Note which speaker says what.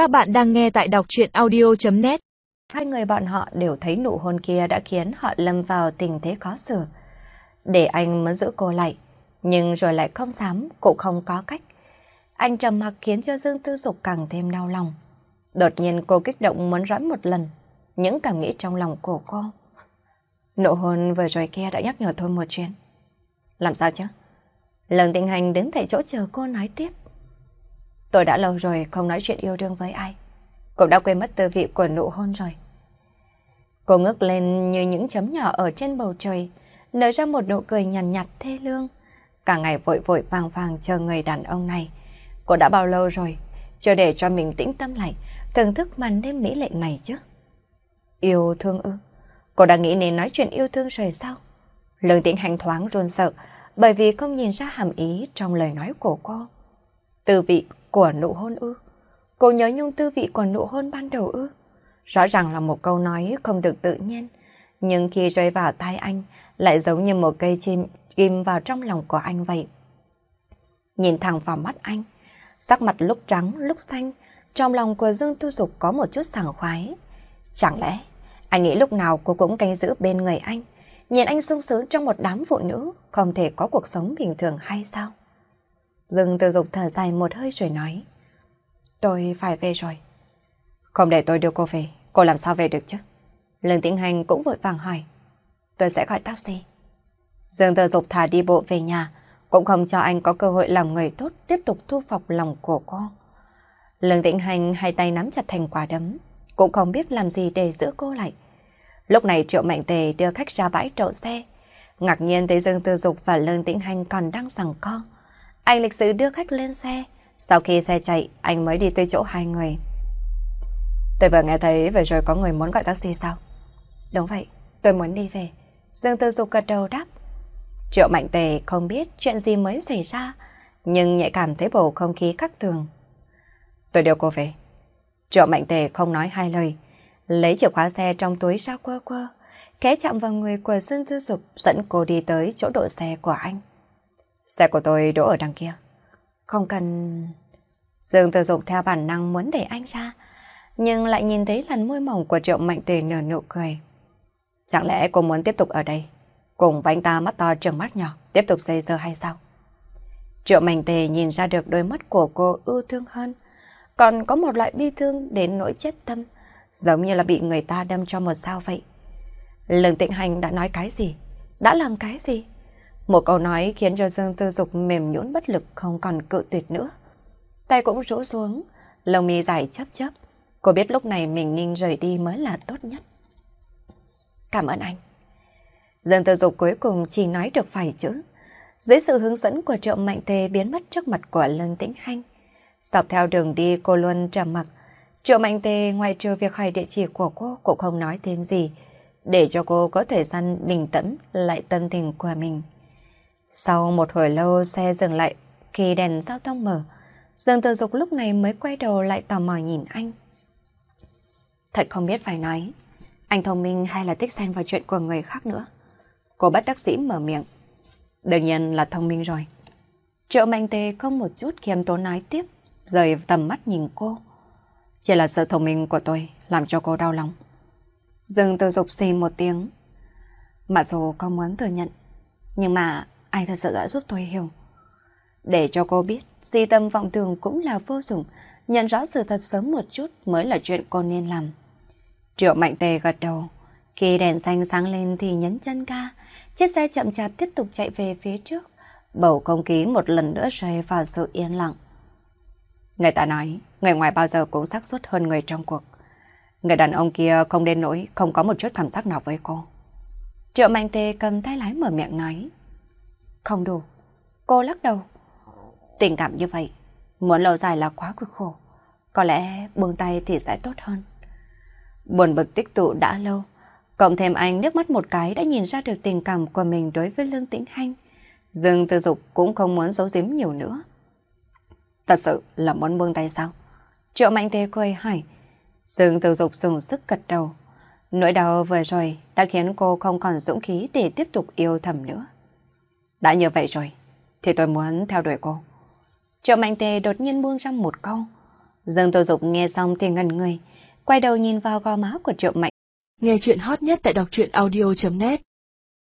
Speaker 1: Các bạn đang nghe tại đọc chuyện audio.net
Speaker 2: Hai người bọn họ đều thấy nụ hôn kia đã khiến họ lâm vào tình thế khó xử. Để anh muốn giữ cô lại, nhưng rồi lại không dám, cũng không có cách. Anh trầm mặc khiến cho Dương Tư Dục càng thêm đau lòng. Đột nhiên cô kích động muốn rõi một lần, những cảm nghĩ trong lòng của cô. Nụ hôn vừa rồi kia đã nhắc nhở tôi một chuyện. Làm sao chứ? Lần tình hành đứng tại chỗ chờ cô nói tiếp. Tôi đã lâu rồi không nói chuyện yêu đương với ai. Cũng đã quên mất tư vị của nụ hôn rồi. Cô ngước lên như những chấm nhỏ ở trên bầu trời, nở ra một nụ cười nhàn nhạt, nhạt thê lương. Cả ngày vội vội vàng vàng chờ người đàn ông này. Cô đã bao lâu rồi, chờ để cho mình tĩnh tâm lại, thưởng thức màn đêm mỹ lệ này chứ. Yêu thương ư? Cô đã nghĩ nên nói chuyện yêu thương rồi sao? Lương tĩnh hành thoáng run sợ, bởi vì không nhìn ra hàm ý trong lời nói của cô. Tư vị của nụ hôn ư? Cô nhớ nhung tư vị của nụ hôn ban đầu ư? Rõ ràng là một câu nói không được tự nhiên, nhưng khi rơi vào tai anh lại giống như một cây chim ghim vào trong lòng của anh vậy. Nhìn thẳng vào mắt anh, sắc mặt lúc trắng lúc xanh, trong lòng của Dương Tư Dục có một chút sảng khoái. Chẳng lẽ anh nghĩ lúc nào cô cũng canh giữ bên người anh, nhìn anh sung sướng trong một đám phụ nữ, không thể có cuộc sống bình thường hay sao? Dương Tư Dục thở dài một hơi rồi nói. Tôi phải về rồi. Không để tôi đưa cô về, cô làm sao về được chứ? Lương Tĩnh Hành cũng vội vàng hỏi. Tôi sẽ gọi taxi. Dương Tư Dục thả đi bộ về nhà, cũng không cho anh có cơ hội làm người tốt tiếp tục thu phục lòng của cô. Lương Tĩnh Hành hai tay nắm chặt thành quả đấm, cũng không biết làm gì để giữ cô lại. Lúc này Triệu Mạnh Tề đưa khách ra bãi trộn xe, ngạc nhiên thấy Dương Tư Dục và Lương Tĩnh Hành còn đang sẵn co. Anh lịch sự đưa khách lên xe. Sau khi xe chạy, anh mới đi tới chỗ hai người. Tôi vừa nghe thấy vừa rồi có người muốn gọi taxi sao? Đúng vậy, tôi muốn đi về. Dương Tư Dục gật đầu đáp. Triệu Mạnh Tề không biết chuyện gì mới xảy ra, nhưng nhạy cảm thấy bầu không khí khắc thường. Tôi đưa cô về. Triệu Mạnh Tề không nói hai lời, lấy chìa khóa xe trong túi ra quơ quơ, khẽ chạm vào người của Dương Tư Dục dẫn cô đi tới chỗ đỗ xe của anh. Xe của tôi đỗ ở đằng kia. Không cần... Dương Tử Dục theo bản năng muốn để anh ra, nhưng lại nhìn thấy làn môi mỏng của Triệu Mạnh Tề nở nụ cười. Chẳng lẽ cô muốn tiếp tục ở đây, cùng với anh ta mắt to trừng mắt nhỏ, tiếp tục dây dơ hay sao? Triệu Mạnh Tề nhìn ra được đôi mắt của cô ưu thương hơn, còn có một loại bi thương đến nỗi chết tâm, giống như là bị người ta đâm cho một sao vậy. Lương Tịnh Hành đã nói cái gì? Đã làm cái gì? Một câu nói khiến cho Dương Tư Dục mềm nhũn bất lực không còn cự tuyệt nữa. Tay cũng rũ xuống, lông mi dài chấp chấp. Cô biết lúc này mình nên rời đi mới là tốt nhất. Cảm ơn anh. Dương Tư Dục cuối cùng chỉ nói được vài chữ. Dưới sự hướng dẫn của triệu mạnh tề biến mất trước mặt của Lân Tĩnh Hanh. Dọc theo đường đi cô luôn trầm mặc. Triệu mạnh tề ngoài trừ việc hỏi địa chỉ của cô cũng không nói thêm gì. Để cho cô có thời gian bình tĩnh lại tâm tình của mình. Sau một hồi lâu xe dừng lại khi đèn giao thông mở, Dương Tử Dục lúc này mới quay đầu lại tò mò nhìn anh. Thật không biết phải nói, anh thông minh hay là thích xen vào chuyện của người khác nữa. Cô bắt đắc sĩ mở miệng. Đương nhiên là thông minh rồi. Triệu Mạnh Tề không một chút khiêm tốn nói tiếp, rời tầm mắt nhìn cô. Chỉ là sự thông minh của tôi làm cho cô đau lòng. Dương Tử Dục xì một tiếng. Mặc dù có muốn thừa nhận, nhưng mà anh thật sự đã giúp tôi hiểu. Để cho cô biết, di tâm vọng tưởng cũng là vô dụng, nhận rõ sự thật sớm một chút mới là chuyện cô nên làm. Triệu Mạnh Tề gật đầu. Khi đèn xanh sáng lên thì nhấn chân ga, chiếc xe chậm chạp tiếp tục chạy về phía trước. Bầu không khí một lần nữa rơi vào sự yên lặng. Người ta nói, người ngoài bao giờ cũng xác suất hơn người trong cuộc. Người đàn ông kia không đến nỗi không có một chút cảm giác nào với cô. Triệu Mạnh Tề cầm tay lái mở miệng nói. Không đủ. Cô lắc đầu. Tình cảm như vậy, muốn lâu dài là quá cực khổ. Có lẽ buông tay thì sẽ tốt hơn. Buồn bực tích tụ đã lâu. Cộng thêm anh nước mắt một cái đã nhìn ra được tình cảm của mình đối với Lương Tĩnh Hanh. Dương Tư Dục cũng không muốn giấu giếm nhiều nữa. Thật sự là muốn buông tay sao? Triệu Mạnh Tê cười hỏi. Dương Tư Dục dùng sức gật đầu. Nỗi đau vừa rồi đã khiến cô không còn dũng khí để tiếp tục yêu thầm nữa. Đã như vậy rồi, thì tôi muốn theo đuổi cô. Triệu Mạnh Tề đột nhiên buông ra một câu. Dương Tô Dục nghe xong thì ngần người, quay đầu nhìn vào gò má của Triệu Mạnh.
Speaker 1: Nghe chuyện hot nhất tại đọc truyện audio.net